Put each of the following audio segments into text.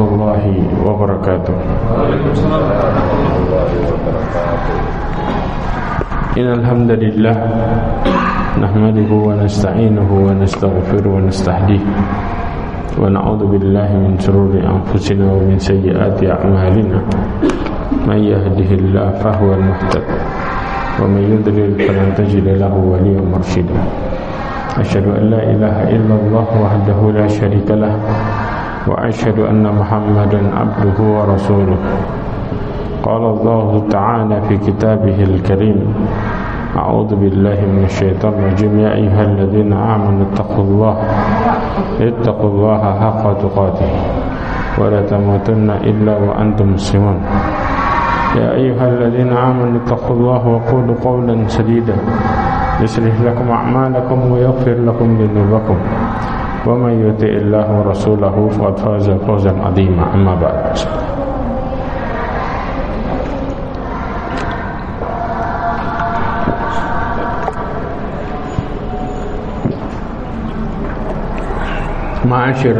الله وبركاته. إن الحمد لله نحمده ونستعينه ونستغفره ونستهديه ونعوذ بالله من شرور أنفسنا ومن سيئات أعمالنا. من يهده الله فهو المهتد ومن يضلل فلن تجد له وليا مرشدا. أشهد أن لا إله إلا الله وحده لا شريك له وأشهد أن محمدا عبده ورسوله. قال الله تعالى في كتابه الكريم أعوذ بالله من الشيطان الرجيم. يا أيها الذين آمنوا اتقوا الله اتقوا الله حق تقاته ولا تموتن إلا وأنتم مسلمون. يا أيها الذين آمنوا اتقوا الله وقولوا قولا سديدا يصلح لكم أعمالكم ويغفر لكم ذنوبكم. ومن يطع الله ورسوله فقد فاز فوزا عظيما. اما بعد. معاشر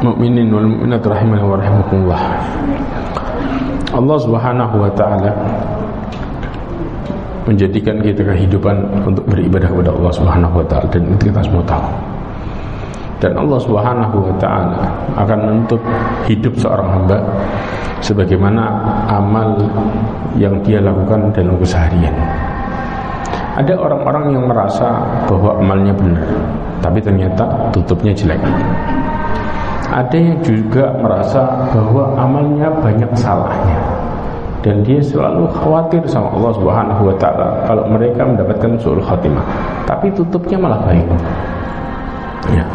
المؤمنين والمؤمنات رحمه ورحمكم الله. الله سبحانه وتعالى Menjadikan kita kehidupan Untuk beribadah kepada Allah subhanahu wa ta'ala. Dan itu kita semua tahu. Dan Allah subhanahu wa ta'ala Akan menuntut hidup seorang hamba Sebagaimana amal Yang dia lakukan dalam keseharian. Ada orang-orang yang merasa bahwa amalnya benar, tapi ternyata tutupnya jelek. Ada yang juga merasa bahwa amalnya banyak salahnya dan dia selalu khawatir sama Allah Subhanahu wa taala kalau mereka mendapatkan suul khatimah, tapi tutupnya malah baik. Ya.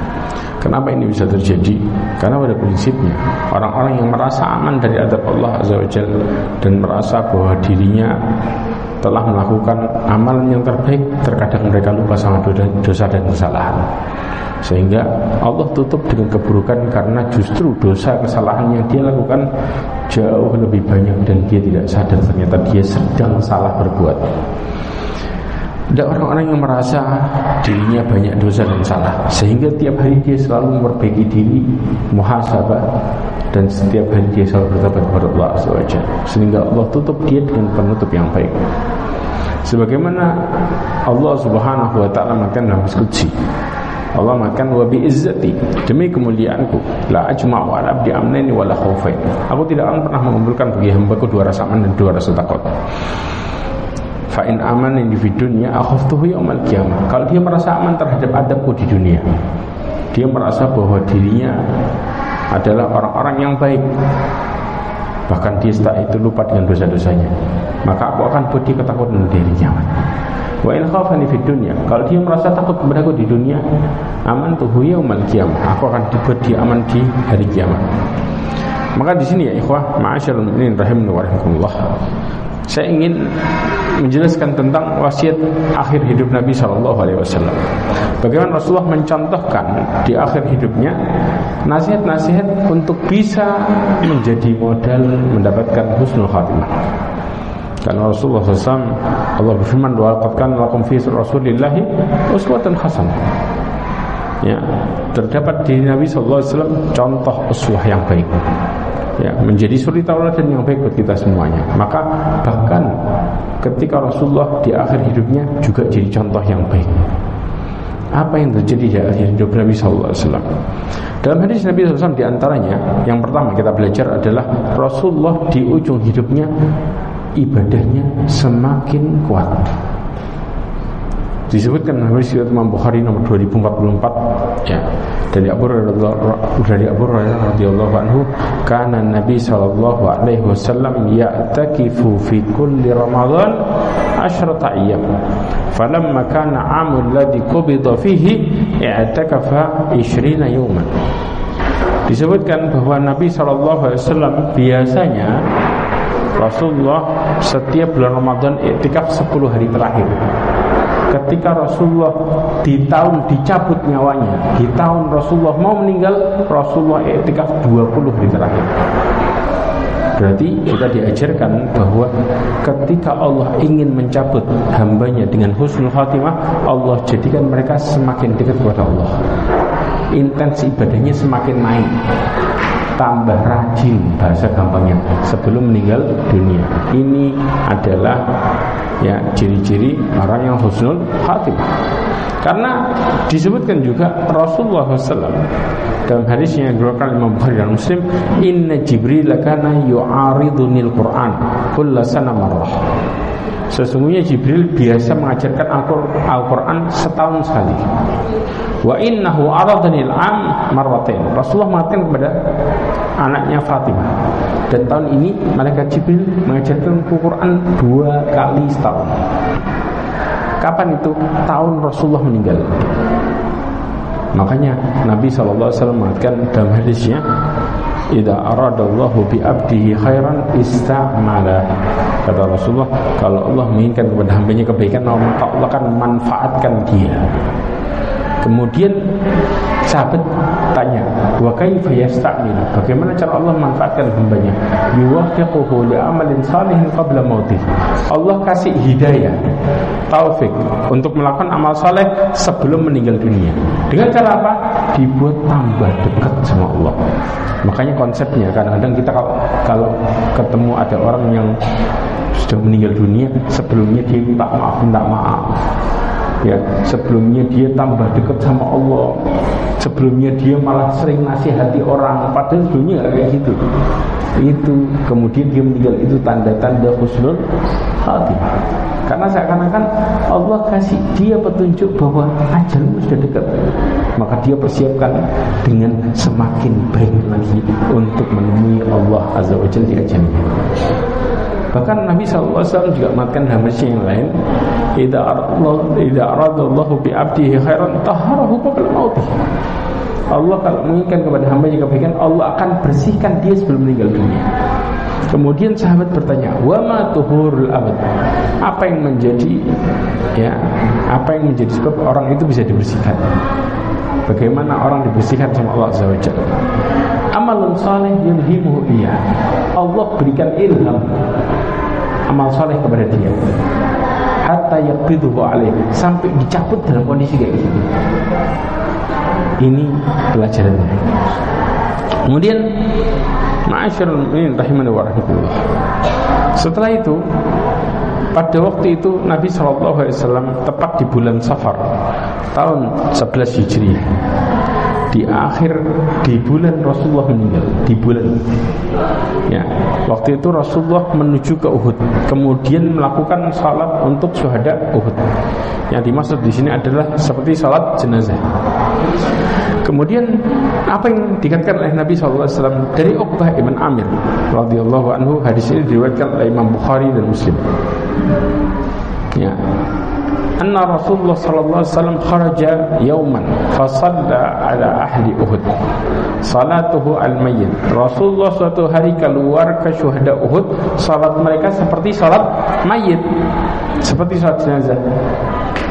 Kenapa ini bisa terjadi? Karena pada prinsipnya orang-orang yang merasa aman dari adab Allah Azza wa dan merasa bahwa dirinya telah melakukan amalan yang terbaik terkadang mereka lupa sama dosa dan kesalahan sehingga Allah tutup dengan keburukan karena justru dosa kesalahan yang dia lakukan jauh lebih banyak dan dia tidak sadar ternyata dia sedang salah berbuat. Ada orang-orang yang merasa dirinya banyak dosa dan salah. Sehingga tiap hari dia selalu memperbaiki diri Muhasabah Dan setiap hari dia selalu bertobat kepada Allah SWT Sehingga Allah tutup dia dengan penutup yang baik. Sebagaimana Allah subhanahu wa ta'ala makan dalam kudsi Allah makan wa izzati demi kemuliaanku. La ajma'u ala abdi amnaini wala khaufain aku tidak akan pernah mengumpulkan bagi hambaku dua rasa aman dan dua rasa takut. Fa in aman di dunia akhaftuhu yaumal qiyamah. Kalau dia merasa aman terhadap adabku di dunia dia merasa bahwa dirinya adalah orang-orang yang baik. Bahkan dia setelah itu lupa dengan dosa-dosanya. Maka aku akan dia ketakutan dari kiamat wa in khafani fid dunya kalau dia merasa takut kepadaku di dunia aman tuh yaumal qiyamah aku akan dibuat dia aman di hari kiamat maka di sini ya ikhwah ma'asyarul mu'minin rahimahullah wa rahimakumullah saya ingin menjelaskan tentang wasiat akhir hidup Nabi Shallallahu Alaihi Wasallam. Bagaimana Rasulullah mencontohkan di akhir hidupnya nasihat-nasihat untuk bisa menjadi modal mendapatkan husnul khatimah. Karena Rasulullah SAW Allah berfirman doa katakan lakum fi Rasulillahi uswatan hasanah. Ya, terdapat di Nabi SAW contoh uswah yang baik ya, menjadi suri tauladan yang baik buat kita semuanya. Maka bahkan ketika Rasulullah di akhir hidupnya juga jadi contoh yang baik. Apa yang terjadi di akhir hidup Nabi Sallallahu Alaihi Wasallam? Dalam hadis Nabi SAW di antaranya yang pertama kita belajar adalah Rasulullah di ujung hidupnya ibadahnya semakin kuat. Disebutkan hadis riwayat Imam Bukhari nomor 2044 ya. Dari Abu Hurairah dari Abu Hurairah radhiyallahu anhu kana Nabi sallallahu alaihi wasallam ya'takifu fi kulli Ramadan asyrata ayyam. Falamma kana amul ladzi qubida fihi i'takafa 20 yawman. Disebutkan bahwa Nabi sallallahu alaihi wasallam biasanya Rasulullah setiap bulan Ramadan iktikaf 10 hari terakhir. Ketika Rasulullah di tahun dicabut nyawanya di tahun Rasulullah mau meninggal Rasulullah etikaf 20 hari terakhir. Berarti kita diajarkan bahwa ketika Allah ingin mencabut hambanya dengan husnul khatimah Allah jadikan mereka semakin dekat kepada Allah. Intens ibadahnya semakin naik tambah rajin. Bahasa gampangnya. Sebelum meninggal dunia. Ini adalah ya ciri-ciri orang yang husnul khatimah. Karena disebutkan juga Rasulullah SAW dalam hadisnya yang diriwayatkan Imam Bukhari dan Muslim, Inna Jibril kana yu'aridunil Quran kullasana marrah. Sesungguhnya Jibril biasa mengajarkan Al-Quran setahun sekali. Wa innahu aradhanil am marwatain. Rasulullah mengatakan kepada anaknya Fatimah. Dan tahun ini malaikat Jibril mengajarkan Al-Quran dua kali setahun. Kapan itu? Tahun Rasulullah meninggal. Makanya Nabi SAW mengatakan dalam hadisnya Idza aradallahu bi abdihi khairan istamala. Kata Rasulullah, kalau Allah menginginkan kepada hambanya kebaikan, maka Allah akan manfaatkan dia. Kemudian sahabat tanya, "Wa kaifa yasta'mil?" Bagaimana cara Allah manfaatkan hambanya? Yuwaffiquhu li amalin salihin qabla mautih. Allah kasih hidayah, taufik untuk melakukan amal saleh sebelum meninggal dunia. Dengan cara apa? Dibuat tambah dekat sama Allah. Makanya konsepnya kadang-kadang kita kalau, kalau ketemu ada orang yang sudah meninggal dunia sebelumnya dia minta maaf minta maaf. Ya sebelumnya dia tambah dekat sama Allah. Sebelumnya dia malah sering nasihati orang. Padahal sebelumnya kayak gitu. Itu kemudian dia meninggal. Itu tanda-tanda husnul khatimah. Karena seakan-akan Allah kasih dia petunjuk bahwa ajalmu sudah dekat. Maka dia persiapkan dengan semakin baik lagi untuk menemui Allah azza wajalla di ajalnya. Bahkan Nabi SAW juga mengatakan dalam yang lain, "Idza aradallahu bi 'abdihi khairan tahharahu qabla mautih." Allah kalau menginginkan kepada hambanya kebaikan, Allah akan bersihkan dia sebelum meninggal dunia. Kemudian sahabat bertanya, "Wa ma tuhurul abad?" Apa yang menjadi ya, apa yang menjadi sebab orang itu bisa dibersihkan? Bagaimana orang dibersihkan sama Allah Azza wa Jalla? Amalun saleh yulhimuhu iya. Allah berikan ilham amal soleh kepada dia. Hatta yaqbiduhu alaih. Sampai dicabut dalam kondisi kayak gitu ini pelajarannya kemudian ma'asyarul mu'minin rahimani wa setelah itu pada waktu itu Nabi SAW tepat di bulan Safar tahun 11 Hijriah di akhir di bulan Rasulullah meninggal. Di bulan. Ya. Waktu itu Rasulullah menuju ke Uhud. Kemudian melakukan salat untuk syuhada Uhud. Yang dimaksud di sini adalah seperti salat jenazah. Kemudian apa yang dikatakan oleh Nabi SAW dari Uqbah ibn Amir radhiyallahu anhu hadis ini diriwayatkan oleh Imam Bukhari dan Muslim. Ya anna Rasulullah sallallahu alaihi wasallam kharaja yauman fa shalla ala ahli Uhud. Salatuhu al mayyit Rasulullah suatu hari keluar ke syuhada Uhud salat mereka seperti salat mayit seperti salat jenazah.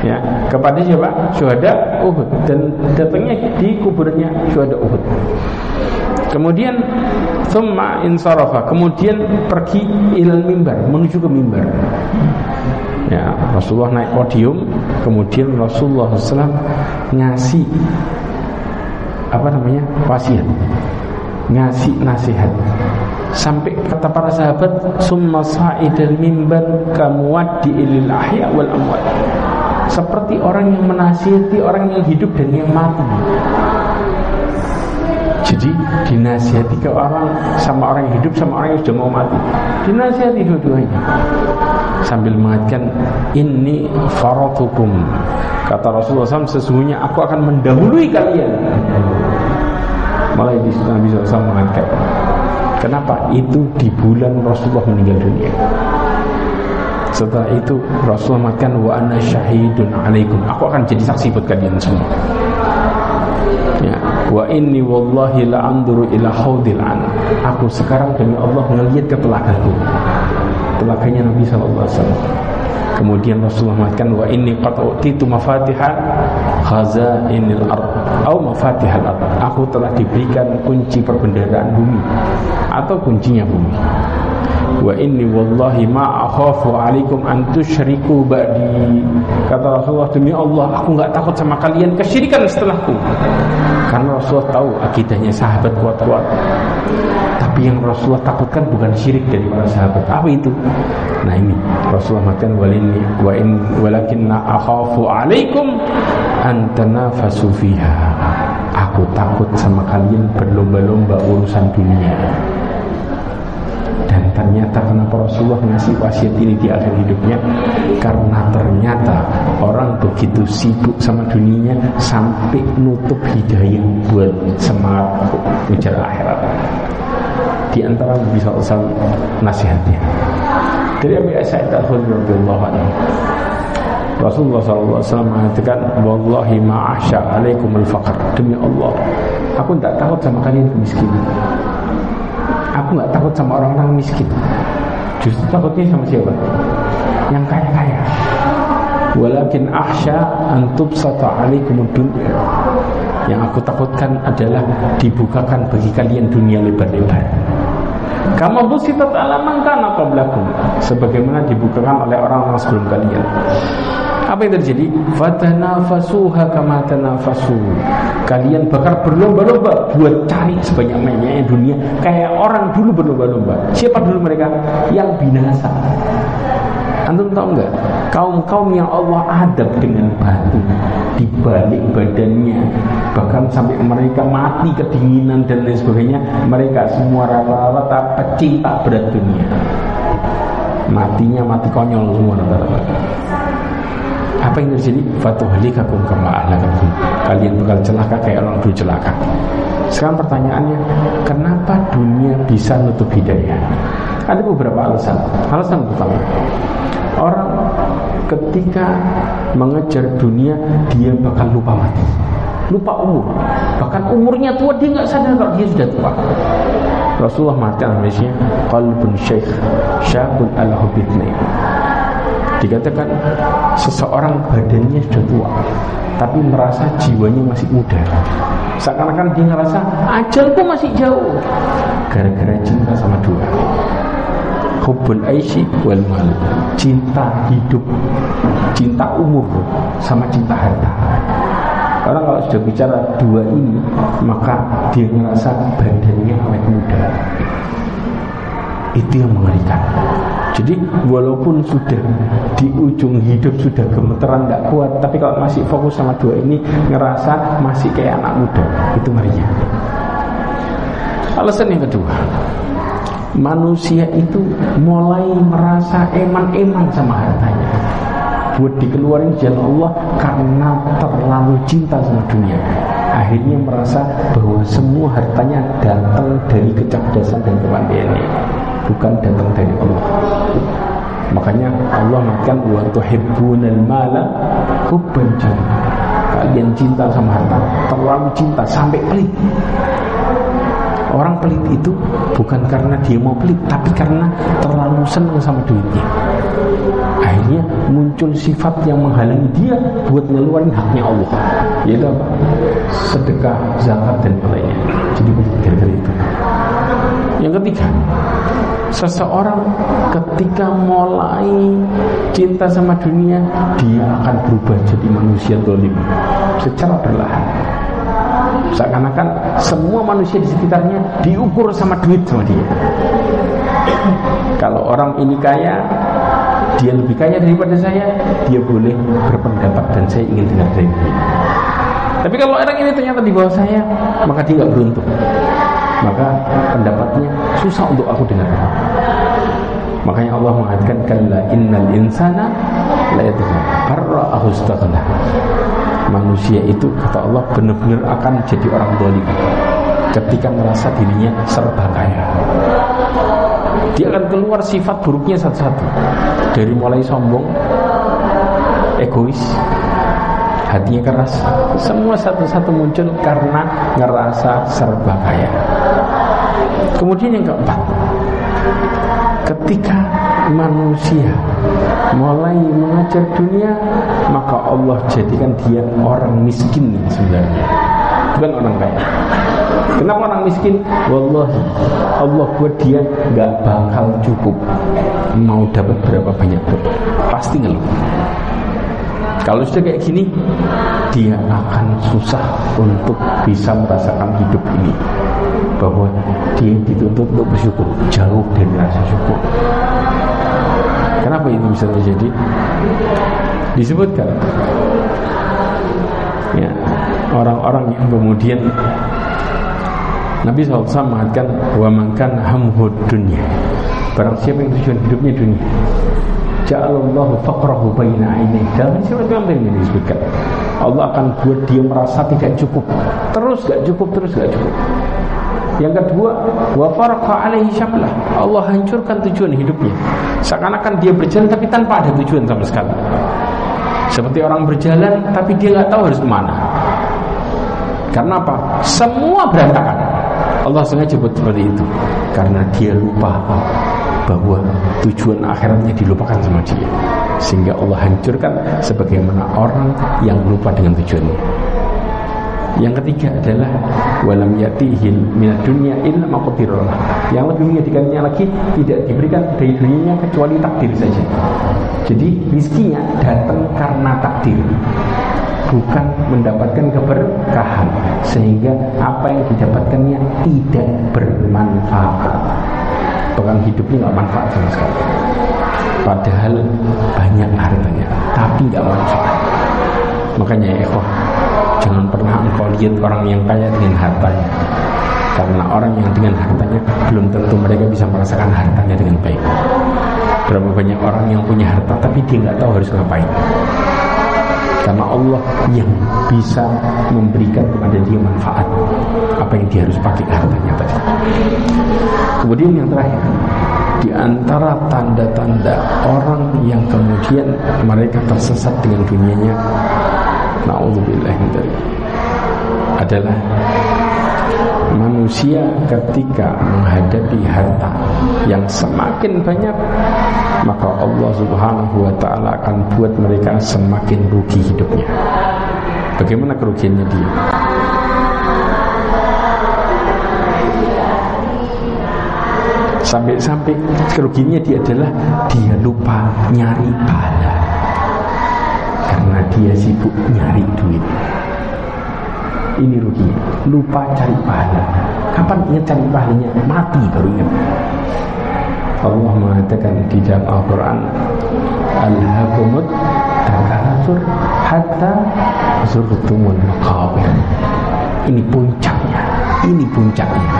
Ya kepada siapa? Syuhada Uhud. Dan datangnya di kuburnya syuhada Uhud. Kemudian Thumma insarafa. Kemudian pergi ilal mimbar Menuju ke mimbar ya Rasulullah naik podium kemudian Rasulullah SAW ngasih apa namanya wasiat ngasih nasihat sampai kata para sahabat summa sa'idal mimbar kamuwaddi ilil ahya wal amwat seperti orang yang menasihati orang yang hidup dan yang mati jadi dinasihati ke orang sama orang yang hidup sama orang yang sudah mau mati. Dinasihati dua-duanya. Sambil mengatakan ini faratukum. Kata Rasulullah SAW sesungguhnya aku akan mendahului kalian. Mulai di situ Nabi SAW mengatakan Kenapa? Itu di bulan Rasulullah meninggal dunia. Setelah itu Rasulullah mengatakan wa ana syahidun alaikum. Aku akan jadi saksi buat kalian semua. Ya, wa inni wallahi la anduru ila haudil an. Aku sekarang demi Allah melihat ke telagaku. Telaganya Nabi sallallahu alaihi wasallam. Kemudian Rasulullah mengatakan wa inni qad utitu mafatiha khazainil ard atau mafatihal ard. Aku telah diberikan kunci perbendaharaan bumi atau kuncinya bumi. Wa inni wallahi ma akhafu alaikum an tusyriku ba'di. Kata Rasulullah demi Allah aku nggak takut sama kalian kesyirikan setelahku. Karena Rasulullah tahu akidahnya sahabat kuat-kuat. Tapi yang Rasulullah takutkan bukan syirik dari para sahabat. Apa itu? Nah ini. Rasulullah mengatakan walini wa in walakinna akhafu alaikum an tanafasu fiha. Aku takut sama kalian berlomba-lomba urusan dunia dan ternyata kenapa Rasulullah ngasih wasiat ini di akhir hidupnya? Karena ternyata orang begitu sibuk sama dunianya sampai nutup hidayah buat semangat ujar akhirat. Di antara bisa usah nasihatnya dari Abu Sa'id Al-Khudri Rasulullah SAW mengatakan Wallahi ma'asya alaikumul faqr. Demi Allah Aku tidak takut sama kalian kemiskinan Aku nggak takut sama orang-orang miskin. Justru takutnya sama siapa? Yang kaya-kaya. Walakin ahsya antub satu alaikum dunia. Yang aku takutkan adalah dibukakan bagi kalian dunia lebar-lebar. Kamu busitat alaman kana qablakum sebagaimana dibukakan oleh orang-orang sebelum kalian. Apa yang terjadi? Fatanafasuha kama tanafasu. Kalian bakal berlomba-lomba buat cari sebanyak-banyaknya dunia kayak orang dulu berlomba-lomba. Siapa dulu mereka? Yang binasa. Antum tahu nggak? Kaum-kaum yang Allah adab dengan batu di balik badannya, bahkan sampai mereka mati kedinginan dan lain sebagainya, mereka semua rata-rata pecinta berat dunia. Matinya mati konyol semua rata-rata. Apa yang terjadi? Fatuhlikakum kama ahlakakum. Kalian bakal celaka kayak orang dulu celaka. Sekarang pertanyaannya, kenapa dunia bisa nutup hidayah? Ada beberapa alasan. Alasan pertama, orang ketika mengejar dunia dia bakal lupa mati lupa umur bahkan umurnya tua dia nggak sadar kalau dia sudah tua Rasulullah mati Indonesia qalbun syekh syabun ala hubitni Dikatakan seseorang badannya sudah tua Tapi merasa jiwanya masih muda. Seakan-akan dia ngerasa ajalku masih jauh. Gara-gara cinta sama dua. Hubul aisy wal mal. Cinta hidup Cinta umur Sama cinta harta. Orang kalau sudah bicara dua ini Maka dia ngerasa badannya awet muda. Itu yang mengerikan jadi walaupun sudah di ujung hidup sudah gemeteran tidak kuat, tapi kalau masih fokus sama dua ini ngerasa masih kayak anak muda, itu ngerinya. Alasan yang kedua, manusia itu mulai merasa eman-eman sama hartanya. Buat dikeluarin jalan Allah karena terlalu cinta sama dunia. Akhirnya merasa bahwa semua hartanya datang dari kecerdasan dan kepandaiannya bukan datang dari Allah. Makanya Allah mengatakan wa tuhibbunal mala hubban Kalian cinta sama harta, terlalu cinta sampai pelit. Orang pelit itu bukan karena dia mau pelit, tapi karena terlalu senang sama duitnya. Akhirnya muncul sifat yang menghalangi dia buat ngeluarin haknya Allah, yaitu apa? Sedekah, zakat dan lainnya. Jadi begitu gara-gara itu. Yang ketiga, seseorang ketika mulai cinta sama dunia, dia akan berubah jadi manusia dolim secara perlahan. Seakan-akan semua manusia di sekitarnya diukur sama duit sama dia. Kalau orang ini kaya, dia lebih kaya daripada saya, dia boleh berpendapat dan saya ingin dengar dari dia. Tapi kalau orang ini ternyata di bawah saya, maka dia nggak beruntung maka pendapatnya susah untuk aku dengar. Makanya Allah mengatakan kalla innal insana la yatagha istaghna. Manusia itu kata Allah benar-benar akan jadi orang zalim ketika merasa dirinya serba kaya. Dia akan keluar sifat buruknya satu-satu. Dari mulai sombong, egois, hatinya keras. Semua satu-satu muncul karena ngerasa serba kaya. Kemudian yang keempat, ketika manusia mulai mengajar dunia, maka Allah jadikan dia orang miskin sebenarnya, bukan orang kaya. Kenapa orang miskin? Wallahi Allah buat dia nggak bakal cukup mau dapat berapa banyak pun pasti ngeluh. Kalau sudah kayak gini, dia akan susah untuk bisa merasakan hidup ini. Bahwa dia dituntut untuk bersyukur, jauh dari rasa syukur. Kenapa ini bisa terjadi? Disebutkan ya orang-orang yang kemudian Nabi SAW mengatakan wa makan hamhud dunia barang siapa yang tujuan hidupnya dunia ja'alallahu faqrahu baina ini dalam surat Al ini disebutkan? Allah akan buat dia merasa tidak cukup. Terus gak cukup terus gak cukup yang kedua, wa farqa alaihi syamlah. Allah hancurkan tujuan hidupnya. Seakan-akan dia berjalan tapi tanpa ada tujuan sama sekali. Seperti orang berjalan tapi dia nggak tahu harus ke mana. Karena apa? Semua berantakan. Allah sengaja buat seperti itu karena dia lupa bahwa tujuan akhiratnya dilupakan sama dia sehingga Allah hancurkan sebagaimana orang yang lupa dengan tujuannya. Yang ketiga adalah walam yatihil minat dunia illa maqdirullah. Yang lebih menyedihkannya lagi tidak diberikan dari dunianya kecuali takdir saja. Jadi rizkinya datang karena takdir bukan mendapatkan keberkahan sehingga apa yang didapatkannya tidak bermanfaat bahkan hidupnya nggak manfaat sama sekali padahal banyak hartanya tapi nggak manfaat makanya ya Jangan pernah engkau lihat orang yang kaya dengan hartanya. Karena orang yang dengan hartanya Belum tentu mereka bisa merasakan hartanya dengan baik. Berapa banyak orang yang punya harta Tapi dia nggak tahu harus ngapain. Karena Allah yang bisa memberikan kepada dia manfaat. Apa yang dia harus pakai hartanya tadi. Kemudian yang terakhir, di antara tanda-tanda orang yang kemudian mereka tersesat dengan dunianya Na'udzubillah adalah manusia ketika menghadapi harta yang semakin banyak maka Allah Subhanahu wa taala akan buat mereka semakin rugi hidupnya. Bagaimana kerugiannya dia? Sampai-sampai kerugiannya dia adalah dia lupa nyari pahala karena dia sibuk nyari duit. Ini rugi, lupa cari pahala. Kapan ingat cari pahalanya? Mati baru ingat. Allah mengatakan di dalam Al-Quran Al-Hakumut Takatur Hatta Zurtumul Maqabir Ini puncaknya Ini puncaknya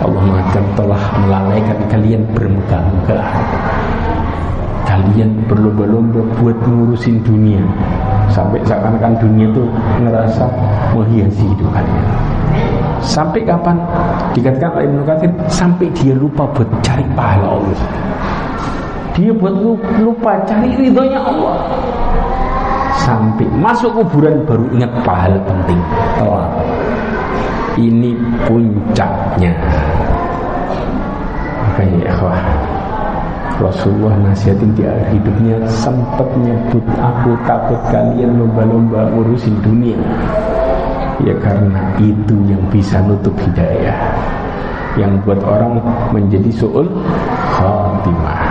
Allah mengatakan telah melalaikan kalian bermegah-megahan kalian berlomba-lomba buat ngurusin dunia. Sampai seakan-akan dunia itu ngerasa menghiasi hidup kalian. Sampai kapan? Dikatakan oleh Ibnu Katsir sampai dia lupa buat cari pahala Allah. Dia buat lupa cari ridhonya Allah. Sampai masuk kuburan baru ingat pahala penting. Telah ini puncaknya. Makanya ya Rasulullah nasihatin di akhir hidupnya sempat nyebut aku takut kalian lomba-lomba ngurusin dunia. Ya karena itu yang bisa nutup hidayah. Yang buat orang menjadi su'ul khatimah.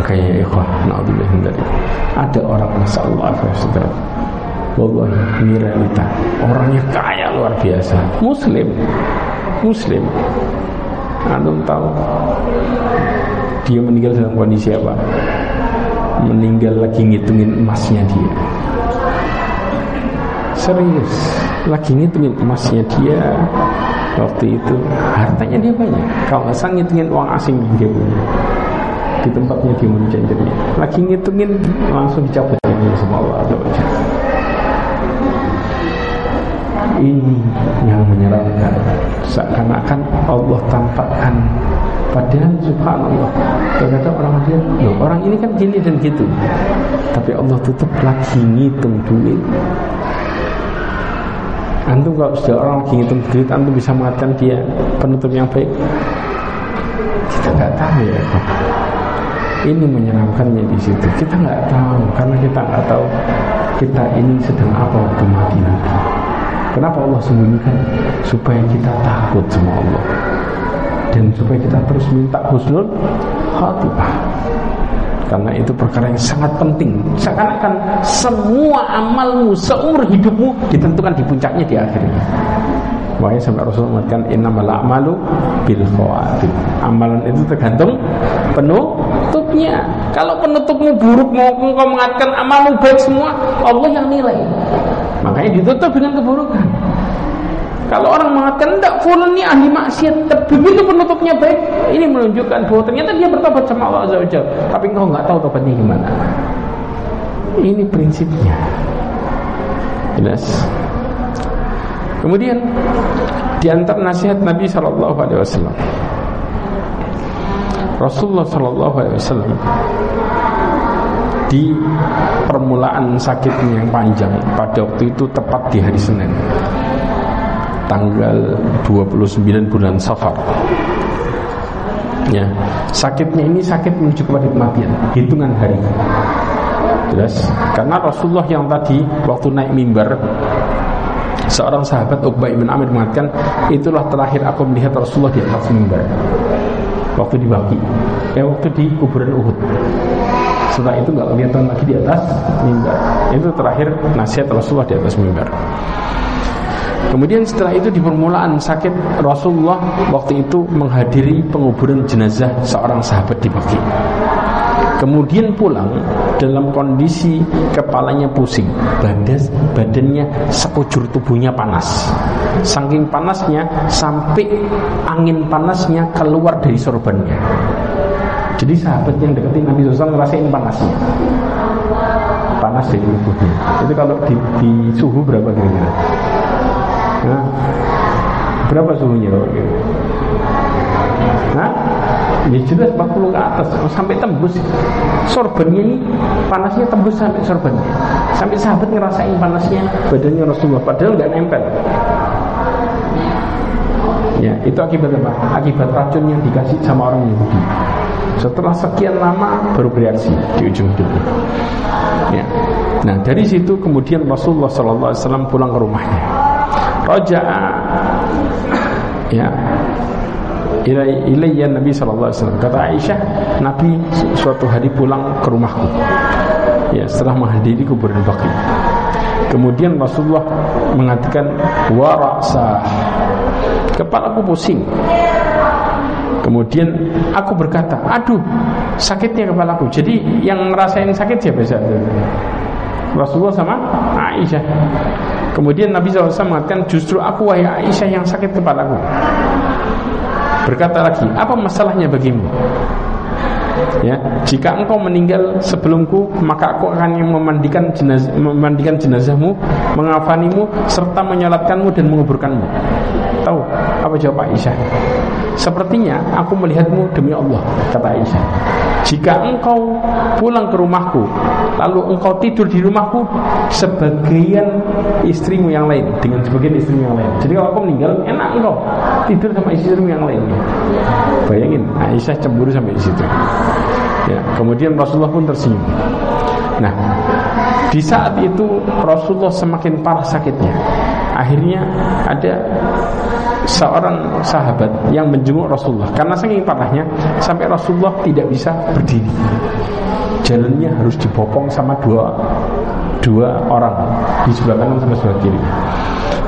Makanya ya ikhwah na'udzubillah dari ada orang masalah saudara Wallahi ini realita. Orangnya kaya luar biasa. Muslim. Muslim Antum tahu dia meninggal dalam kondisi apa? Meninggal lagi ngitungin emasnya dia. Serius, lagi ngitungin emasnya dia waktu itu hartanya dia banyak. Kalau nggak sang ngitungin uang asing dia punya di tempatnya dia menjanjinya. Lagi ngitungin langsung dicabut sama Allah ini yang menyeramkan seakan-akan Allah tampakkan. Padahal subhanallah ternyata orang dia loh orang ini kan gini dan gitu. Tapi Allah tutup lagi ngitung duit. Antum kalau sudah orang lagi ngitung duit antum bisa mengatakan dia penutup yang baik. Kita nggak tahu ya ini menyeramkannya di situ. Kita nggak tahu karena kita nggak tahu kita ini sedang apa waktu mati nanti Kenapa Allah sembunyikan? Supaya kita takut sama Allah dan supaya kita terus minta husnul khatimah karena itu perkara yang sangat penting seakan-akan semua amalmu seumur hidupmu ditentukan di puncaknya di akhirnya Makanya sampai Rasul mengatakan innamal a'malu bil khawatim. Amalan itu tergantung penutupnya. Kalau penutupmu buruk mau kau mengatakan amalmu baik semua, Allah yang nilai. Makanya ditutup dengan keburukan. Kalau orang mengatakan tidak fulan ini ahli maksiat, begitu penutupnya baik, ini menunjukkan bahwa ternyata dia bertobat sama Allah Azza. Tapi engkau nggak tahu tobatnya gimana. Ini prinsipnya. Jelas. Kemudian di antara nasihat Nabi Shallallahu Alaihi Wasallam, Rasulullah Shallallahu Alaihi Wasallam di permulaan sakitnya yang panjang. Pada waktu itu tepat di hari Senin. Tanggal 29 bulan Safar. Ya, sakitnya ini sakit menuju kepada kematian, hitungan hari. Jelas, karena Rasulullah yang tadi waktu naik mimbar Seorang sahabat Uqbah bin Amir mengatakan Itulah terakhir aku melihat Rasulullah di atas mimbar. Waktu di Baki Eh waktu di kuburan Uhud Setelah itu nggak kelihatan lagi di atas mimbar Itu terakhir nasihat Rasulullah di atas mimbar Kemudian setelah itu di permulaan sakit Rasulullah waktu itu menghadiri penguburan jenazah seorang sahabat di Baki. Kemudian pulang dalam kondisi kepalanya pusing, badas, badannya sekujur tubuhnya panas. Saking panasnya sampai angin panasnya keluar dari sorbannya. Jadi sahabat yang deketin Nabi SAW ngerasain panasnya. Panas dari tubuhnya. Itu kalau di, di suhu berapa kira-kira? Nah, berapa suhunya? Nah, ya jelas 40 ke atas. Sampai tembus. Sorbannya ini panasnya tembus sampai sorbannya sampai sahabat ngerasain panasnya badannya Rasulullah. Padahal nggak nempel. Ya itu akibat apa akibat racun yang dikasih sama orang Yahudi setelah sekian lama baru bereaksi di ujung hidupnya ya nah dari situ kemudian Rasulullah SAW pulang ke rumahnya Raja'a ya ilayya Nabi sallallahu alaihi wasallam. Kata Aisyah, Nabi suatu hari pulang ke rumahku. Ya, setelah menghadiri kuburan Baqi. Kemudian Rasulullah mengatakan wa ra'sa. Kepalaku pusing. Kemudian aku berkata, aduh sakitnya kepalaku. Jadi yang ngerasain sakit siapa saja? Rasulullah sama Aisyah. Kemudian Nabi SAW mengatakan justru aku wahai Aisyah yang sakit kepalaku. Berkata lagi, apa masalahnya bagimu? Ya, jika engkau meninggal sebelumku, maka aku akan memandikan jenazah, memandikan jenazahmu, mengafanimu, serta menyalatkanmu dan menguburkanmu. Tahu apa jawab Aisyah? Sepertinya aku melihatmu demi Allah, kata Aisyah. Jika engkau pulang ke rumahku, lalu engkau tidur di rumahku, sebagian istrimu yang lain dengan sebagian istrimu yang lain. Jadi kalau aku meninggal, enak engkau tidur sama istrimu yang lainnya. Bayangin, Aisyah cemburu sampai di situ. Ya, kemudian Rasulullah pun tersenyum. Nah, di saat itu Rasulullah semakin parah sakitnya. Akhirnya ada seorang sahabat yang menjenguk Rasulullah karena saking parahnya sampai Rasulullah tidak bisa berdiri. Jalannya harus dibopong sama dua dua orang di sebelah kanan sama sebelah kiri.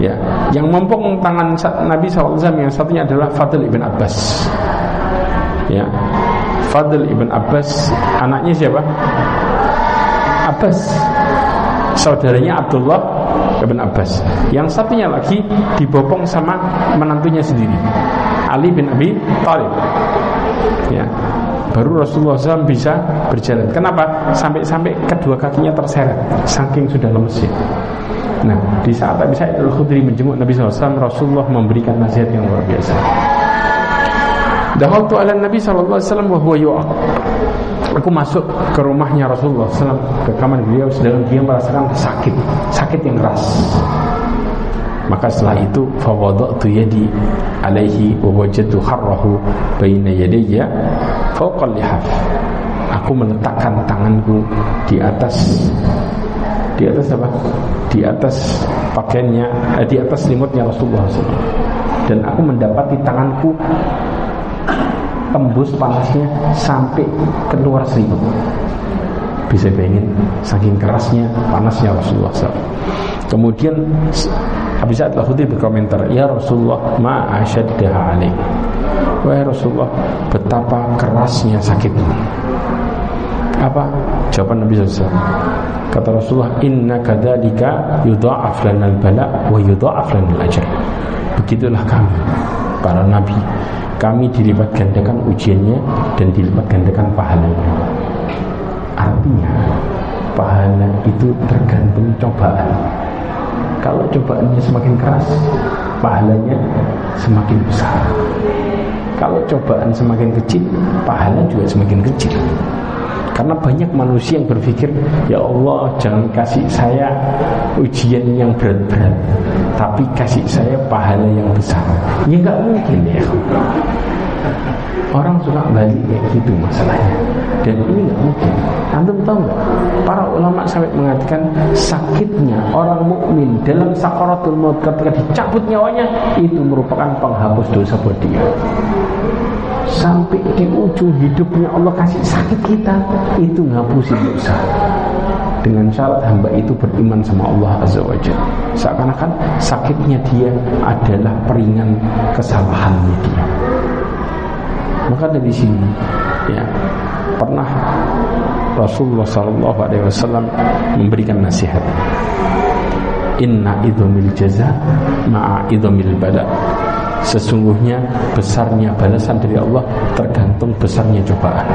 Ya, yang mempong tangan Nabi SAW yang satunya adalah Fadl ibn Abbas. Ya, Fadl ibn Abbas anaknya siapa? Abbas saudaranya Abdullah ibn Abbas. Yang satunya lagi dibopong sama menantunya sendiri. Ali bin Abi Thalib. Ya. Baru Rasulullah SAW bisa berjalan. Kenapa? sampai-sampai kedua kakinya terseret. Saking sudah lemes ya. Nah di saat Abi Sa'id al-Khudri menjenguk Nabi SAW Rasulullah memberikan nasihat yang luar biasa. Dahulu ala Nabi SAW Aku masuk ke rumahnya Rasulullah SAW Ke kamar beliau sedang dia merasakan sakit Sakit yang keras Maka setelah itu Fawadatu yadi alaihi Wawajatu harrahu Baina yadaya Fauqal lihaf Aku meletakkan tanganku di atas Di di atas apa? Di atas pakaiannya, eh, di atas selimutnya Rasulullah SAW. Dan aku mendapati tanganku tembus panasnya sampai keluar selimut. Bisa bayangin saking kerasnya panasnya Rasulullah SAW. Kemudian Habis Sa'ad al-Khudri berkomentar, "Ya Rasulullah, ma asyaddaha alaik." Wahai Rasulullah, betapa kerasnya sakitmu. Apa? Jawaban Nabi SAW Kata Rasulullah Inna kadhalika yudha'af lana al-bala Wa yudha'af lana al-ajar Begitulah kami Para Nabi Kami dilipat gandakan ujiannya Dan dilipat gandakan pahalanya. Artinya Pahala itu tergantung cobaan. Kalau cobaannya semakin keras Pahalanya semakin besar. Kalau cobaan semakin kecil Pahala juga semakin kecil karena banyak manusia yang berpikir Ya Allah jangan kasih saya ujian yang berat-berat Tapi kasih saya pahala yang besar. Ya nggak mungkin ya. Orang suka balik kayak gitu masalahnya. Dan ini nggak mungkin. Antum tahu nggak? Para ulama sampai mengatakan Sakitnya orang mukmin dalam sakaratul maut ketika dicabut nyawanya Itu merupakan penghapus dosa buat dia sampai di ujung hidupnya Allah kasih sakit kita itu ngapusin dosa. Dengan syarat hamba itu beriman sama Allah Azza wa seakan-akan sakitnya dia adalah peringan kesalahannya dia. Maka dari sini ya pernah Rasulullah Sallallahu Alaihi Wasallam memberikan nasihat. Inna idhamil jaza ma'a idhamil bala Sesungguhnya besarnya balasan dari Allah tergantung besarnya cobaan.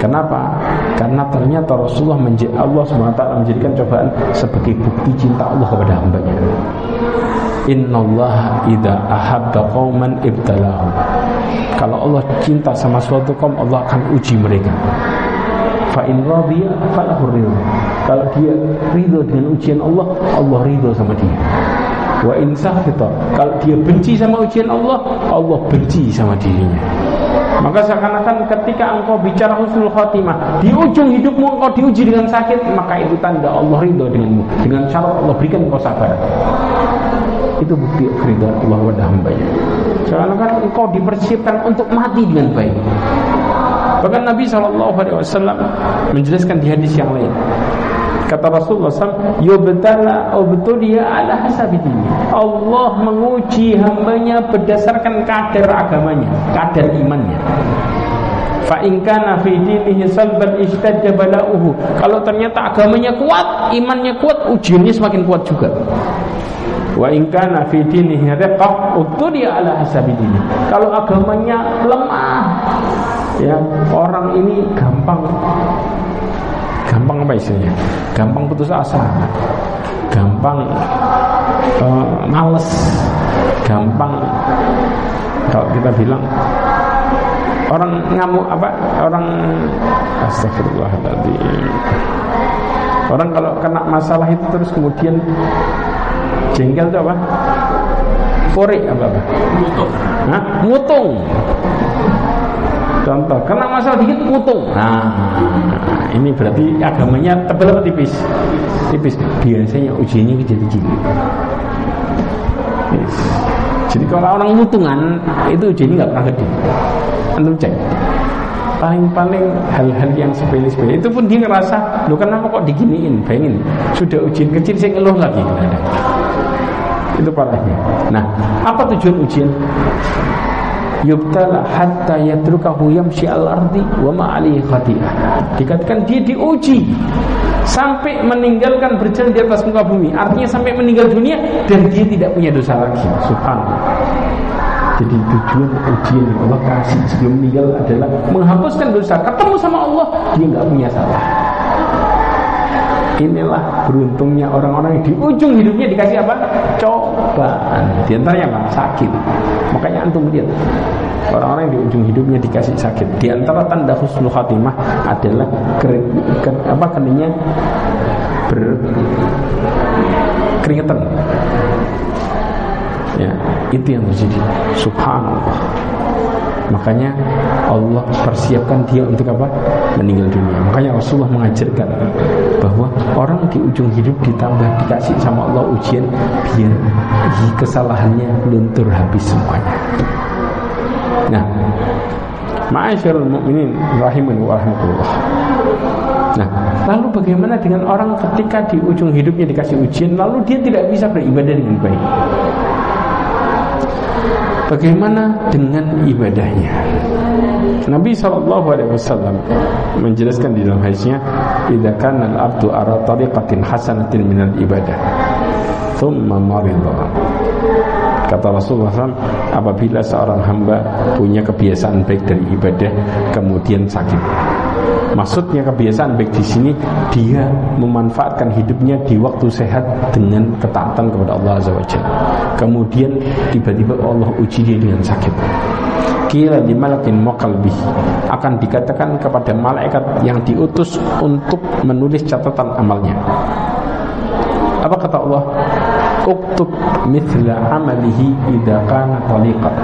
Kenapa? Karena ternyata Rasulullah menjadi Allah SWT menjadikan cobaan sebagai bukti cinta Allah kepada hambanya. Inna Allah idha ahabba qawman ibtalahu. Kalau Allah cinta sama suatu kaum, Allah akan uji mereka. Fa in radiya falahu Kalau dia ridho dengan ujian Allah, Allah ridho sama dia wa insah kita kalau dia benci sama ujian Allah Allah benci sama dirinya. Maka seakan-akan ketika engkau bicara husnul khotimah Di ujung hidupmu engkau diuji dengan sakit Maka itu tanda Allah ridho denganmu. Dengan syarat Allah berikan engkau sabar. Itu bukti keridhaan Allah pada hambanya. Seakan-akan engkau dipersiapkan untuk mati dengan baik. Bahkan Nabi SAW menjelaskan di hadis yang lain Kata Rasulullah SAW, Yubtala ubtuliya ala hasabidini. Allah menguji hambanya berdasarkan kadar agamanya, kadar imannya. Fa in kana fi dinihi salban ishtadda bala'uhu. Kalau ternyata agamanya kuat, imannya kuat, ujiannya semakin kuat juga. Wa in kana fi dinihi riqaq ubtuliya ala hasabidini. Kalau agamanya lemah, ya orang ini gampang apa istilahnya? Gampang putus asa. Gampang uh, males. Gampang kalau kita bilang orang ngamuk apa orang astagfirullahaladzim. Orang kalau kena masalah itu terus kemudian jengkel itu apa? Korek apa apa? Mutung. Hah? mutung Contoh, kena masalah dikit putung. Nah, ini berarti agamanya tebal atau tipis? Tipis. Biasanya ujiannya kecil-kecil. Yes. Jadi kalau orang mutungan itu ujiannya nggak pernah gede. Antum cek. Paling-paling hal-hal yang sepele-sepele itu pun dia ngerasa, lo kenapa kok diginiin? Bayangin, sudah ujian kecil saya ngeluh lagi. Itu parahnya. Nah, apa tujuan ujian? Yubtala hatta yatrukahu yamshi al-ardi wa ma alihi khati'ah. Dikatakan dia diuji sampai meninggalkan berjalan di atas muka bumi. Artinya sampai meninggal dunia dan dia tidak punya dosa lagi. Subhanallah. Jadi tujuan ujian yang Allah kasih sebelum meninggal adalah menghapuskan dosa. Ketemu sama Allah, dia nggak punya salah. Inilah beruntungnya orang-orang yang di ujung hidupnya dikasih apa? Cobaan. Di antaranya apa? Sakit. Makanya antum lihat orang-orang yang di ujung hidupnya dikasih sakit. Di antara tanda husnul khatimah adalah ker, ker, apa keningnya ber keringetan. Ya, itu yang terjadi. Subhanallah. Makanya Allah persiapkan dia untuk apa? Meninggal dunia. Makanya Rasulullah mengajarkan bahwa orang di ujung hidup ditambah dikasih sama Allah ujian biar kesalahannya luntur habis semuanya. Nah, Ma'asyarul mu'minin rahimun wa rahmatullah. Nah, lalu bagaimana dengan orang ketika di ujung hidupnya dikasih ujian lalu dia tidak bisa beribadah dengan baik? Bagaimana dengan ibadahnya? Nabi Wasallam menjelaskan di dalam hadisnya, "Idza kana al-abdu ara tariqatin hasanatin min al-ibadah, thumma marida." Kata Rasulullah SAW, apabila seorang hamba punya kebiasaan baik dari ibadah, kemudian sakit. Maksudnya kebiasaan baik di sini dia memanfaatkan hidupnya di waktu sehat dengan ketaatan kepada Allah Azza wa Kemudian tiba-tiba Allah uji dia dengan sakit. Kira di malakin mokalbi akan dikatakan kepada malaikat yang diutus untuk menulis catatan amalnya. Apa kata Allah? Uktub mithla amalihi idha kana taliqat.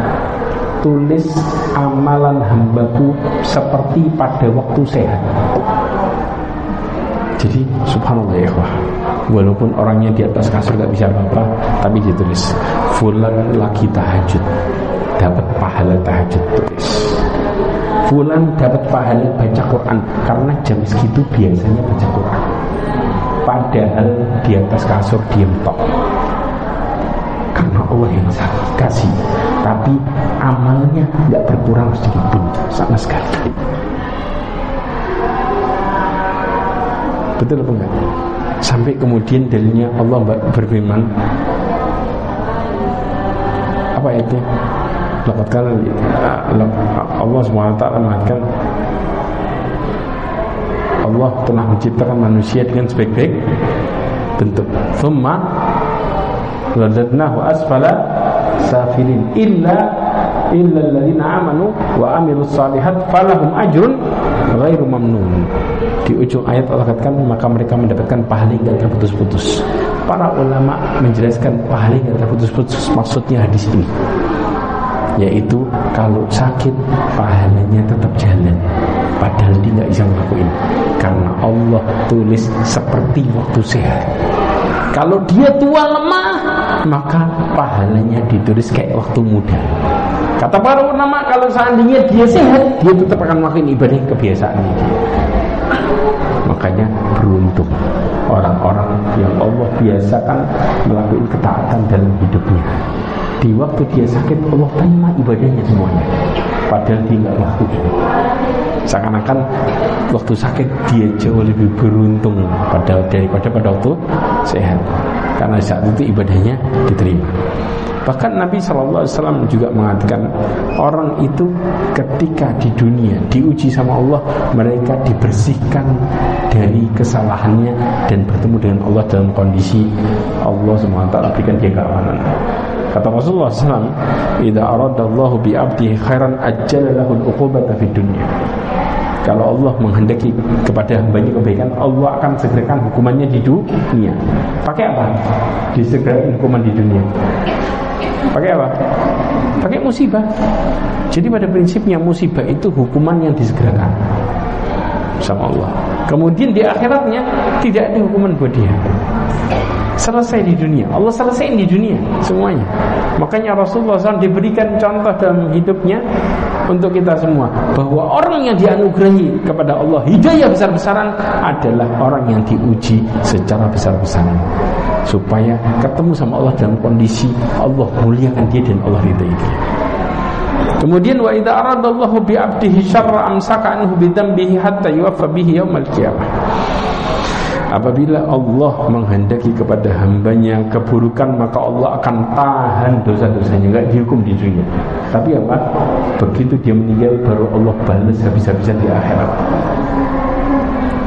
Tulis amalan hambaku seperti pada waktu sehat. Jadi subhanallah ya Walaupun orangnya di atas kasur gak bisa apa-apa Tapi ditulis. Fulan lagi tahajud Dapat pahala tahajud tulis. Fulan dapat pahala baca Quran Karena jam segitu biasanya baca Quran. Padahal di atas kasur diem tok. Karena Allah yang kasih tapi amalnya nggak berkurang sedikit pun sama sekali. Betul apa enggak? Sampai kemudian dalilnya Allah berfirman apa itu Laqad Allah SWT mengatakan Allah telah menciptakan manusia dengan sebaik-baik bentuk. Thumma radadnahu asfala safilin illa illa alladziina amanu wa amilus salihat falahum ajrun ghairu mamnun. Di ujung ayat Allah katakan maka mereka mendapatkan pahala yang terputus-putus. Para ulama menjelaskan pahala yang terputus-putus maksudnya hadis ini yaitu kalau sakit pahalanya tetap jalan padahal dia nggak bisa ngelakuin karena Allah tulis seperti waktu sehat kalau dia tua lemah, maka pahalanya ditulis kayak waktu muda. Kata para ulama, kalau seandainya dia sehat, dia tetap akan melakukan ibadah kebiasaan dia. Makanya beruntung orang-orang yang Allah biasakan melakukan ketaatan dalam hidupnya. Di waktu dia sakit, Allah terima ibadahnya semuanya. Padahal dia nggak lakukan. Seakan-akan waktu sakit dia jauh lebih beruntung pada daripada pada waktu sehat. Karena saat itu ibadahnya diterima. Bahkan Nabi Shallallahu Alaihi Wasallam juga mengatakan orang itu ketika di dunia diuji sama Allah mereka dibersihkan dari kesalahannya dan bertemu dengan Allah dalam kondisi Allah SWT berikan dia keamanan. Kata Rasulullah SAW, "Idza aradallahu bi 'abdihi khairan ajjala lahu al-uqubata fid dunya." Kalau Allah menghendaki kepada hambanya kebaikan, Allah akan segerakan hukumannya di dunia. Pakai apa? Disegerakan hukuman di dunia. Pakai apa? Pakai musibah. Jadi pada prinsipnya musibah itu hukuman yang disegerakan sama Allah. Kemudian di akhiratnya tidak ada hukuman buat dia selesai di dunia. Allah selesai di dunia semuanya. Makanya Rasulullah SAW diberikan contoh dalam hidupnya untuk kita semua bahwa orang yang dianugerahi kepada Allah hidayah besar-besaran adalah orang yang diuji secara besar-besaran supaya ketemu sama Allah dalam kondisi Allah muliakan dia dan Allah ridai dia. Kemudian wa idza aradallahu bi 'abdihi syarra amsaka anhu bi dhanbihi hatta yuwaffa bihi yaumal qiyamah. Apabila Allah menghendaki kepada hambanya keburukan maka Allah akan tahan dosa-dosanya nggak dihukum di dunia. Tapi apa? Begitu dia meninggal baru Allah balas habis-habisan di akhirat.